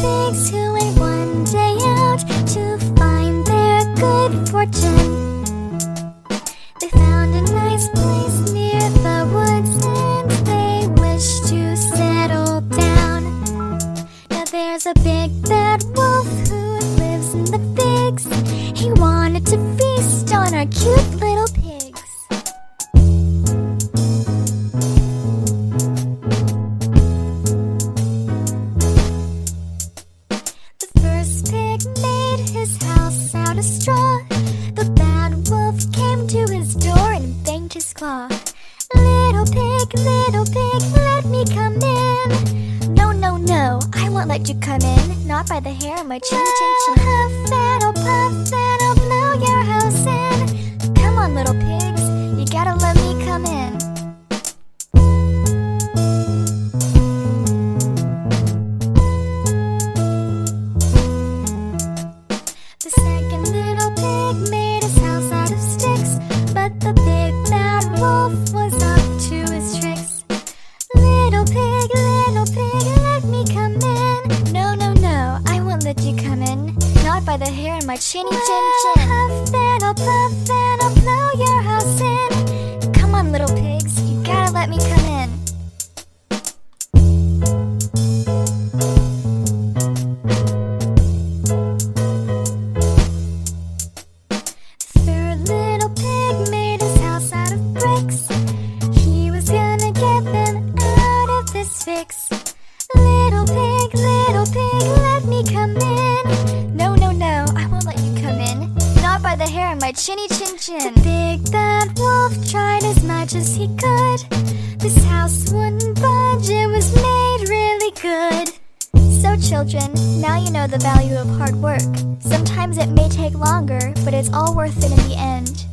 pigs who went one day out to find their good fortune. They found a nice place near the woods and they wished to settle down. Now there's a big bad wolf who lives in the pigs. He wanted to feast on our cute little house out of straw. The bad wolf came to his door and banged his claw. Little pig, little pig, let me come in. No, no, no, I won't let you come in. Not by the hair of my chin, chin, chin. Not by the hair in my chinny chin chin. Puff puff chinny chin chin. The big bad wolf tried as much as he could. This house wouldn't budge, it was made really good. So, children, now you know the value of hard work. Sometimes it may take longer, but it's all worth it in the end.